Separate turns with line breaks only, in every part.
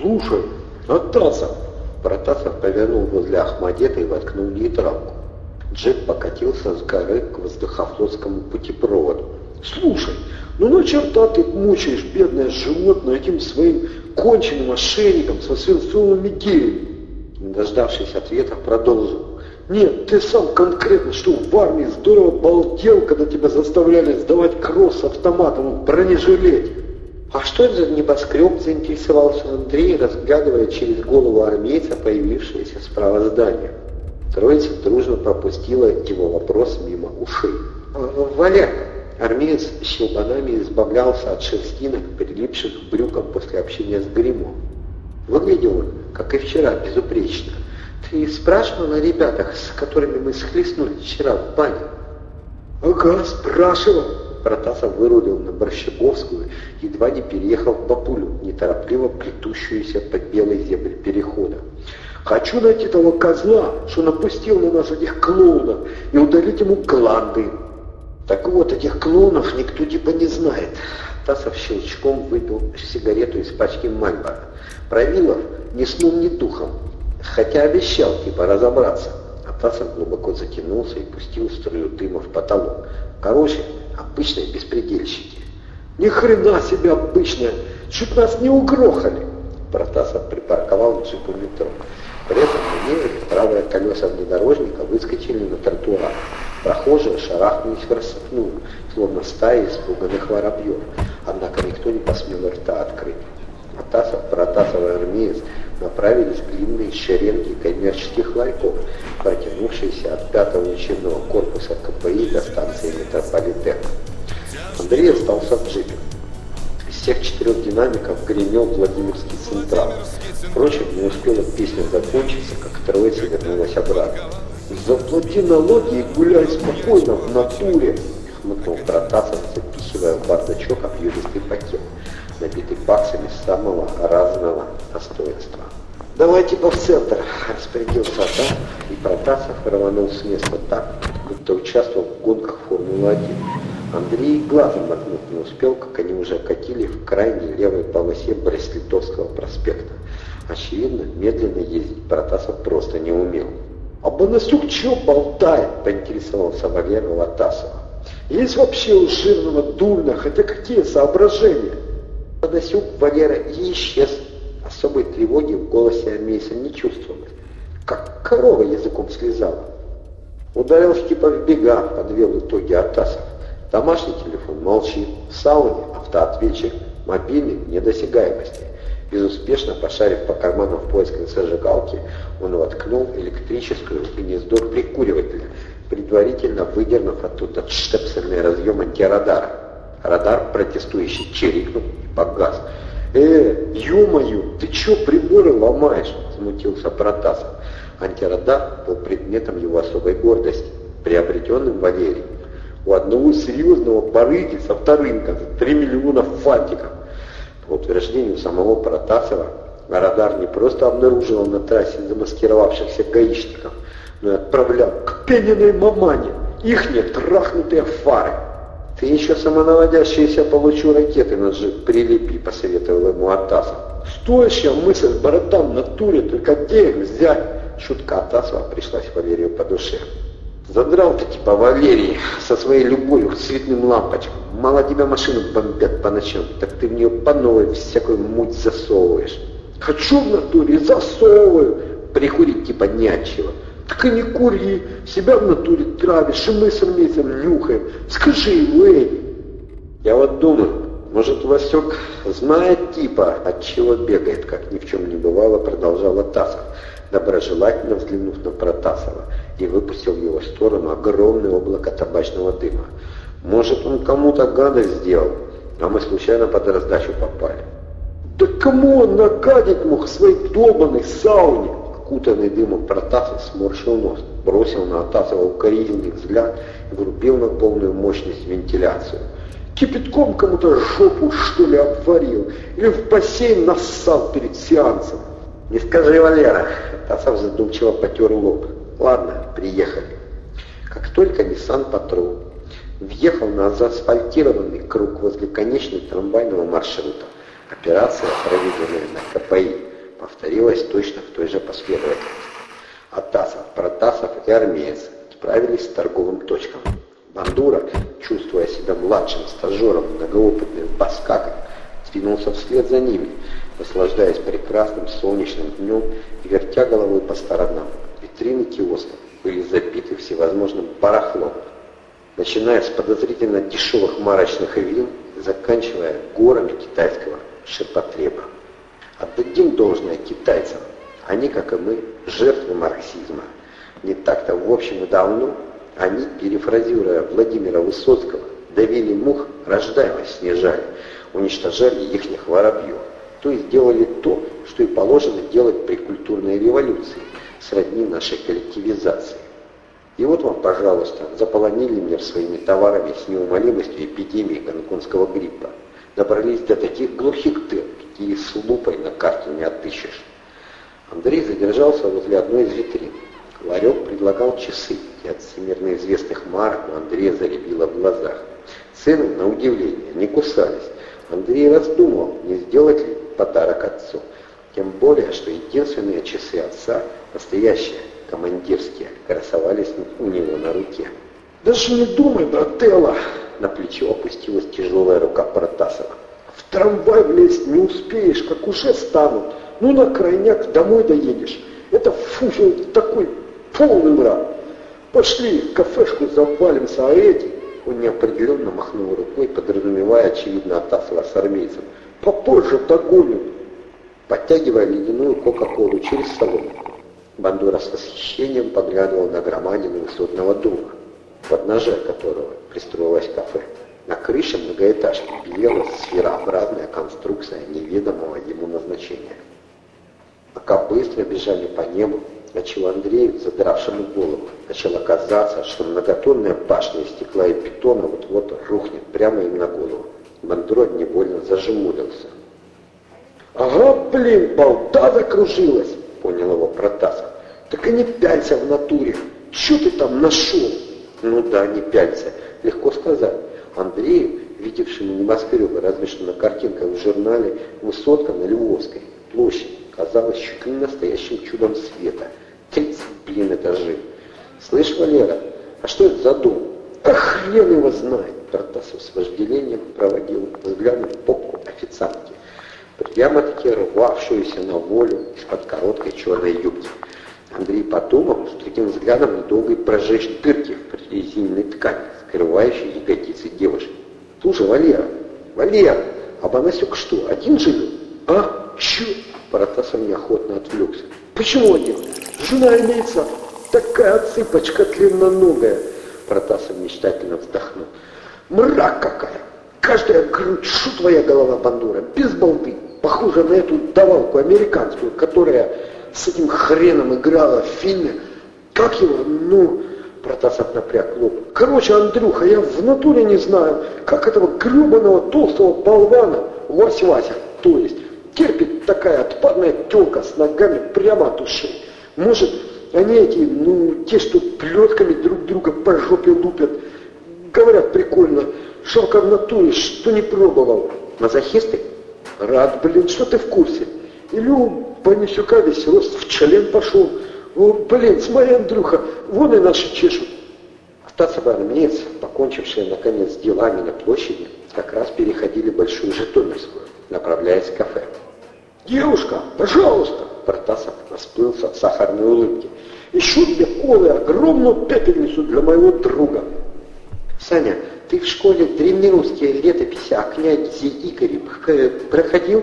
Слушай, Атасов! Протасов повернул возле Ахмадета и воткнул нейтралку. Джек покатился с горы к воздухофлотскому путепроводу. «Слушай, ну на черта ты мучаешь бедное животное этим своим конченным ошейником со свинцовыми гирями?» Не дождавшись ответа, продолжил. «Нет, ты сам конкретно, что в армии здорово балдел, когда тебя заставляли сдавать кросс с автоматом в бронежилете. «А что это за небоскреб?» – заинтересовался Андрей, разглядывая через голову армейца появившееся справа здание. Троица дружно пропустила его вопрос мимо ушей. «Валерка!» Армеец щелбанами избавлялся от шерстинок, прилипших к брюкам после общения с гримом. Выглядел он, как и вчера, безупречно. «Ты спрашивал о ребятах, с которыми мы схлестнулись вчера в бане?» «Ага, спрашивал!»
Протасов вырулил на Борщаговскую, едва не переехал в Бапулю, неторопливо плетущуюся под белой землей перехода.
«Хочу найти того козла, что напустил на нас этих клоунов, и удалить ему кланды».
«Так вот, этих клоунов никто типа не знает». Тасов щелчком выпил сигарету из пачки Мальбора. Правилов ни сном, ни духом, хотя обещал типа разобраться. Тасов глубоко затянулся и пустил струю дыма в потолок. Короче, обычные беспредельщики.
Ни хрена себе обычные, чуть нас не угрохали.
Протасов припарковал джип у метро. При этом маневре правые колеса внедорожника выскочили на тротуар. Прохожие шарахнулись в рассыпную, словно стаи испуганных воробьев. Однако никто не посмел рта открыть. Атасов, Протасов и армеец направились длинные шеренги коммерческих ларьков, протянувшиеся от пятого учебного корпуса КПИ до станции метрополитена. Андрей остался в джипе. Из всех четырех динамиков гремел Владимирский Централ. Впрочем, не успела песня закончиться, как троица вернулась обратно.
«Заплати налоги и гуляй спокойно в натуре!»
— хмыкнул Протасов, запихивая в бардачок объемистый пакет, набитый баксами самого разного достоинства. «Давайте по в центр!» — распорядился Атас, и Протасов рванул с места так, будто участвовал в гонках Формулы-1. Андрей глазом моргнуть не успел, как они уже окатили в крайней левой полосе Брест-Литовского проспекта. Очевидно, медленно ездить Протасов просто не умел.
«А Бонасюк чё болтает?» — поинтересовался Валера Латасова. «Есть вообще у жирного дурня, хотя какие соображения?»
Бонасюк Валера и исчез. Особой тревоги в голосе армейца не чувствовалось. Как корова языком слезала. Ударился типа в бега, подвел итоги Атасов. Домашний телефон молчит, в сауне автоответчик, мобильный недосягаемости. Безуспешно пошарив по карманам в поисках зажигалки, он воткнул электрическую гнездо прикуривателя, предварительно выдернув оттуда штепсельный разъем антирадара. Радар протестующий чирикнул и погас.
«Э, ё-моё, ты чё приборы ломаешь?» — смутился Протасов.
Антирадар был предметом его особой гордости, приобретенным Валерием. У одного серьезного барыги со вторым за 3 миллиона фантиков. По утверждению самого Протасова, радар не просто обнаруживал на трассе замаскировавшихся гаишников, но и отправлял к пененной мамане их не трахнутые фары. «Ты еще самонаводящиеся получу ракеты на джип прилепи», — посоветовал ему Атасов.
«Стоящая мысль, братан, на туре, только где их взять?»
Шутка Атасова пришлась Валерию по душе. Задрал ты типа Валерий со своей любовью к цветным лампочкам. Мало тебя машину бомбят по ночам, так ты в нее по новой всякую муть засовываешь.
Хочу в натуре, засовываю.
Прикурить типа не от чего.
Так и не кури, себя в натуре травишь, и мы с армейцем нюхаем. Скажи ему, эй.
Я вот думаю, может, Васек знает типа, от чего бегает, как ни в чем не бывало, продолжал Атасов, доброжелательно взглянув на Протасова и выпустил в его сторону огромное облако табачного дыма. Может, он кому-то гадость сделал, а мы случайно под раздачу попали.
Да кому он нагадить мог в своей долбанной сауне?
Окутанный дымом Протасов сморщил нос, бросил на Атасова укоризненный взгляд и врубил на полную мощность вентиляцию.
Кипятком кому-то жопу, что ли, обварил? Или в бассейн нассал перед сеансом?
Не скажи, Валера. Атасов задумчиво потер лоб. Ладно, приехали. Как только Nissan Patrol въехал на заасфальтированный круг возле конечной трамвайного маршрута,
Операция, проведенная на КПИ, повторилась точно в той же последовательности. Атасов, Протасов и армеец отправились к торговым точкам. Бандура, чувствуя себя младшим стажером многоопытным баскаком, двинулся вслед за ними, наслаждаясь прекрасным солнечным днем и вертя головой по сторонам. Витрины киосков были забиты всевозможным барахлом, начиная с подозрительно дешевых марочных вин, заканчивая горами китайского ширпотреба. Отдадим должное китайцам. Они, как и мы, жертвы марксизма. Не так-то в общем и давно они, перефразируя Владимира Высоцкого, давили мух, рождаемость снижали, уничтожали ихних воробьев. То есть делали то, что и положено делать при культурной революции, сродни нашей коллективизации. И вот вам, пожалуйста, заполонили мир своими товарами с неумолимостью эпидемии гонконгского гриппа. Добрались до таких глухих дыр, какие с лупой на карте не отыщешь. Андрей задержался возле одной из витрин. Ларек предлагал часы, и от всемирно известных марок у Андрея заребило в глазах. Цены, на удивление, не кусались. Андрей раздумывал, не сделать ли подарок отцу. Тем более, что единственные часы отца, настоящие, командирские, красовались у него на руке.
«Даже не думай, брателло!» На плечо опустилась тяжелая рука Протасова. «В трамвай влезть не успеешь, как уже станут. Ну, на крайняк домой доедешь. Это фуфел такой полный мрак. Пошли в кафешку завалимся, а эти...»
Он неопределенно махнул рукой, подразумевая, очевидно, Атасова с армейцем.
«Попозже догонят!»
Подтягивая ледяную кока-колу через соломку. Бандура с восхищением поглядывал на громадину высотного дома, подножия которого пристроилось кафе. На крыше многоэтажки белела сферообразная конструкция неведомого ему назначения. Пока быстро бежали по небу, отчего Андрею, задравшему голову, начало казаться, что многотонная башня из стекла и бетона вот-вот рухнет прямо им на голову. Бандура невольно зажмурился.
«Ага, блин, болта закружилась!» — понял его Протасов. «Так и не пялься в натуре! Что ты там нашел?»
«Ну да, не пялься. Легко сказать. Андрею, видевшему небоскребы, разве что на картинках в журнале «Высотка на Львовской площади», казалось чуть ли настоящим чудом света. Тридцать, блин, этажей. «Слышь, Валера, а что это за дом?»
«А хрен его знает!»
Протасов с вожделением проводил взглядом попку официантки прямо-таки рвавшуюся на волю из-под короткой черной юбки. Андрей подумал, что таким взглядом недолго и прожечь дырки в резинной ткани, скрывающей ягодицы девушки. «Слушай, Валера, Валера, а Бонасюк что, один живет?»
«А? Чё?»
Протасов неохотно отвлекся.
«Почему один? Жена имеется, такая цыпочка длинноногая!»
Протасов мечтательно вздохнул.
«Мрак какая! Каждая грудь, шу твоя голова, бандура, без балды!» похожа на эту давалку американскую, которая с этим хреном играла в фильме. Как его, ну, Протасов напряг лоб. Короче, Андрюха, я в натуре не знаю, как этого гребаного толстого болвана, Вась-Вася, то есть, терпит такая отпадная телка с ногами прямо от ушей. Может, они эти, ну, те, что плетками друг друга по жопе лупят, говорят прикольно, жалко в натуре, что не пробовал.
Мазохисты?
Рад, блин, что ты в курсе. Или у Панисюка весь рост в член пошел. О, блин, смотри, Андрюха, вон и наши чешут.
Остаться армеец, покончившие наконец делами на площади, как раз переходили Большую Житомирскую, направляясь в кафе.
«Девушка, пожалуйста!»
Протасов расплылся от сахарной улыбки.
«Еще две колы, огромную пепельницу для моего друга!»
«Саня, ты в школе древнерусские летописи о князе Игоре проходил?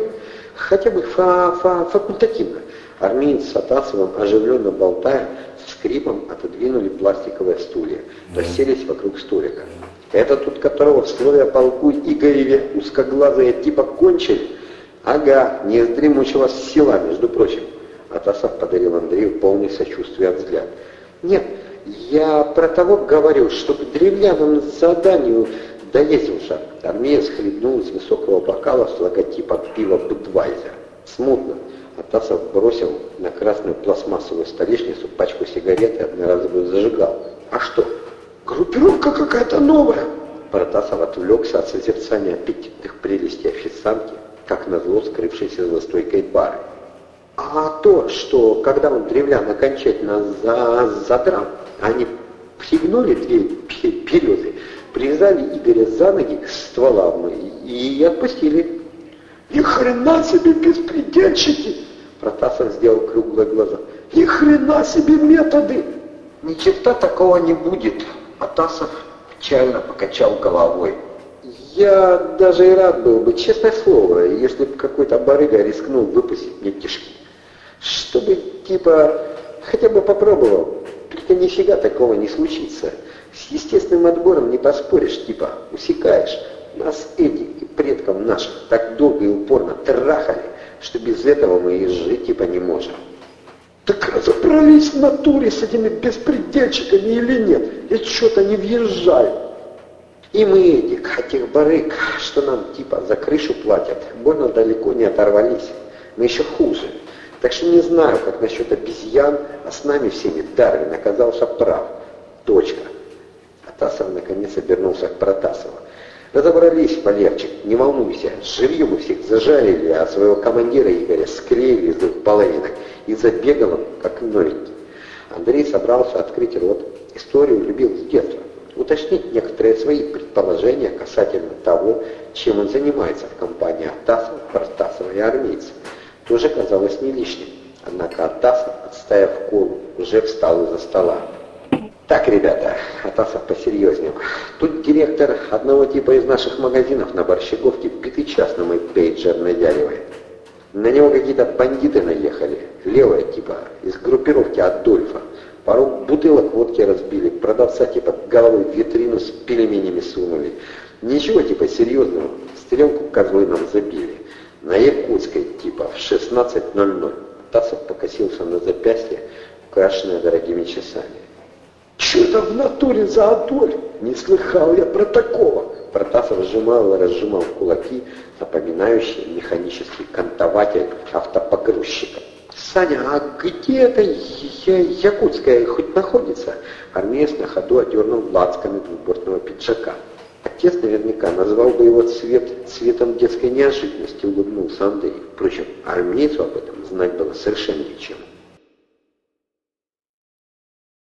Хотя бы фа -фа факультативно. Армеец с Атасовым, оживленно болтая, с скрипом отодвинули пластиковые стулья, расселись вокруг столика. Это тут которого в слове о полку Игореве узкоглазые типа кончили? Ага, не из дремучего села, между прочим. Атасов подарил Андрею полный сочувствия взгляд. Нет, я про того говорю, чтобы древлянам заданию доездился. Армеец хлебнул из высокого бокала с логотипом пива Будвайзер. Смутно. Атасов бросил на красную пластмассовую столешницу пачку сигарет и одноразовую зажигал. А что?
Группировка какая-то новая.
Протасов отвлекся от созерцания аппетитных прелестей официантки, как назло скрывшийся за стойкой бары. А то, что когда он древлян окончательно за задрал, они пригнули две березы, привязали Игоря за ноги к стволам и отпустили.
Ни хрена себе беспредельщики!
Протасов сделал круглые глаза.
Ни хрена себе методы!
Ни черта такого не будет. Атасов печально покачал головой. Я даже и рад был бы, честное слово, если бы какой-то барыга рискнул выпустить мне кишки. Чтобы, типа, хотя бы попробовал. Только нифига такого не случится. С естественным отбором не поспоришь, типа, усекаешь. Нас, Эдди и предкам наших, так долго и упорно трахали, что без этого мы и жить типа не можем.
Так разобрались в натуре с этими беспредельщиками или нет? Я что-то не въезжаю.
И мы, Эдик, а тех барыг, что нам типа за крышу платят, больно далеко не оторвались. Мы еще хуже. Так что не знаю, как насчет обезьян, а с нами всеми Дарвин оказался прав. Точка. Атасов наконец обернулся к Протасову. Разобрались, Полевчик, не волнуйся. Живьем мы всех зажарили, а своего командира Игоря склеили из двух половинок и забегал он, как новенький. Андрей собрался открыть рот. Историю любил с детства. Уточнить некоторые свои предположения касательно того, чем он занимается в компании Атасова, Протасова и армейцев. Тоже казалось не лишним. Однако Атасов, отставив колу, уже встал из-за стола. Так, ребята, Атасов посерьезнее. Тут директор одного типа из наших магазинов на Борщаговке битый час на мой пейджер надяливает. На него какие-то бандиты наехали, левая типа, из группировки Адольфа. Пару бутылок водки разбили, продавца типа головой в витрину с пельменями сунули. Ничего типа серьезного, стрелку козлы нам забили. На Якутской типа в 16.00. Тасов покосился на запястье, украшенное дорогими часами.
Что это в натуре за Адольф? Не слыхал я про такого.
Протасов сжимал и разжимал кулаки, напоминающие механический кантователь автопогрузчика. «Саня, а где это Якутская хоть находится?» Армеец на ходу одернул лацками двубортного пиджака. Отец наверняка назвал бы его цвет цветом детской неожиданности, улыбнулся Андрей. Впрочем, армейцу об этом знать было совершенно нечем.